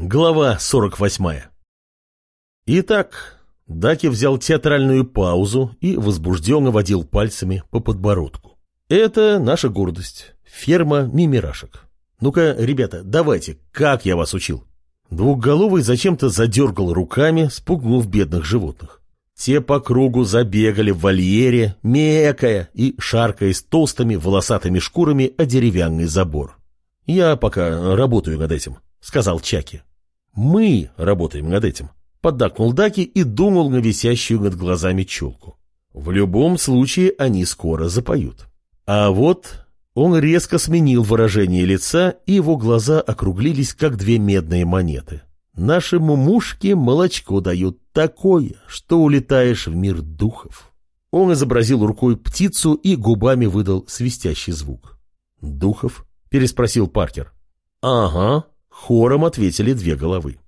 Глава 48 Итак, Даки взял театральную паузу и возбужденно водил пальцами по подбородку. Это наша гордость. Ферма мимирашек. Ну-ка, ребята, давайте, как я вас учил? Двухголовый зачем-то задергал руками, спугнув бедных животных. Те по кругу забегали в вольере, мекая и шаркая с толстыми волосатыми шкурами о деревянный забор. «Я пока работаю над этим», — сказал Чаки. «Мы работаем над этим», — поддакнул Даки и думал на висящую над глазами челку. «В любом случае они скоро запоют». А вот он резко сменил выражение лица, и его глаза округлились, как две медные монеты. Нашему мушке молочко дают такое, что улетаешь в мир духов. Он изобразил рукой птицу и губами выдал свистящий звук. «Духов?» — переспросил Паркер. «Ага», — хором ответили две головы.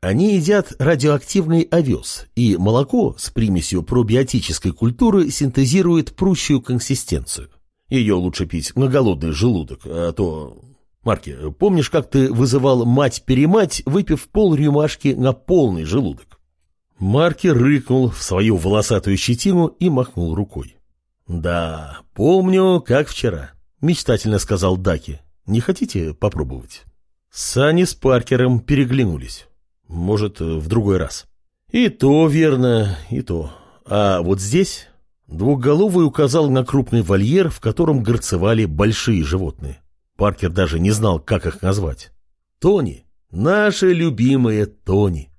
Они едят радиоактивный овес, и молоко с примесью пробиотической культуры синтезирует прущую консистенцию. Ее лучше пить на голодный желудок, а то... Марки, помнишь, как ты вызывал мать-перемать, выпив пол рюмашки на полный желудок? Марки рыкнул в свою волосатую щетину и махнул рукой. «Да, помню, как вчера», — мечтательно сказал Даки. «Не хотите попробовать?» Сани с Паркером переглянулись. «Может, в другой раз». «И то верно, и то. А вот здесь Двухголовый указал на крупный вольер, в котором горцевали большие животные. Паркер даже не знал, как их назвать. «Тони! Наши любимые Тони!»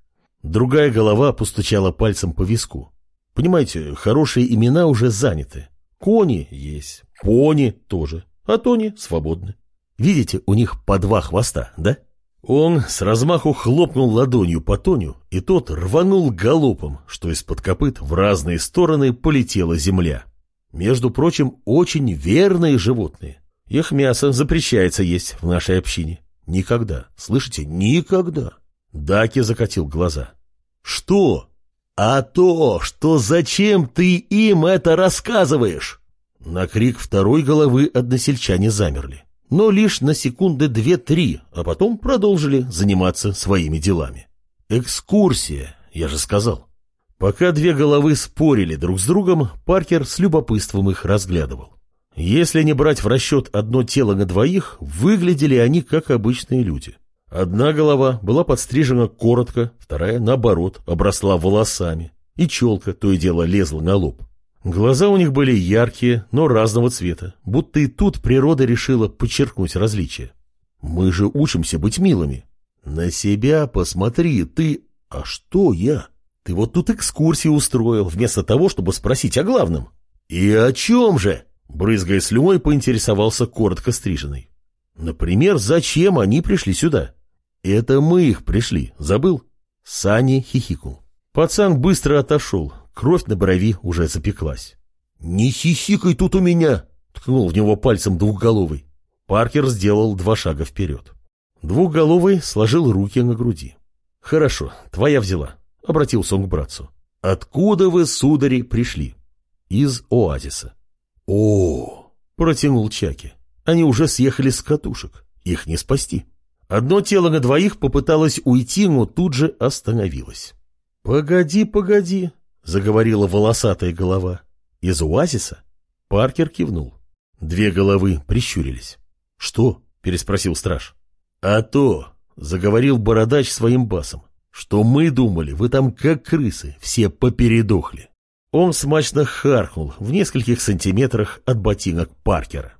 Другая голова постучала пальцем по виску. «Понимаете, хорошие имена уже заняты. Кони есть, пони тоже, а Тони свободны. Видите, у них по два хвоста, да?» Он с размаху хлопнул ладонью по Тоню, и тот рванул галопом, что из-под копыт в разные стороны полетела земля. Между прочим, очень верные животные. Их мясо запрещается есть в нашей общине. Никогда, слышите, никогда. Даки закатил глаза. Что? А то, что зачем ты им это рассказываешь? На крик второй головы односельчане замерли но лишь на секунды две-три, а потом продолжили заниматься своими делами. Экскурсия, я же сказал. Пока две головы спорили друг с другом, Паркер с любопытством их разглядывал. Если не брать в расчет одно тело на двоих, выглядели они как обычные люди. Одна голова была подстрижена коротко, вторая, наоборот, обросла волосами, и челка то и дело лезла на лоб. Глаза у них были яркие, но разного цвета, будто и тут природа решила подчеркнуть различия. Мы же учимся быть милыми. На себя посмотри, ты... А что я? Ты вот тут экскурсию устроил, вместо того, чтобы спросить о главном. И о чем же? Брызгая слюной, поинтересовался коротко стриженный. Например, зачем они пришли сюда? Это мы их пришли, забыл? Сани хихикнул. Пацан быстро отошел, Кровь на брови уже запеклась. «Не хихикай тут у меня!» — ткнул в него пальцем двухголовый. Паркер сделал два шага вперед. Двухголовый сложил руки на груди. «Хорошо, твоя взяла», — обратился он к братцу. «Откуда вы, судари, пришли?» «Из оазиса». «О!» — протянул Чаки. «Они уже съехали с катушек. Их не спасти». Одно тело на двоих попыталось уйти, но тут же остановилось. «Погоди, погоди», — заговорила волосатая голова. «Из оазиса?» Паркер кивнул. Две головы прищурились. «Что?» — переспросил страж. «А то!» — заговорил бородач своим басом. «Что мы думали, вы там как крысы, все попередохли». Он смачно харкнул в нескольких сантиметрах от ботинок Паркера.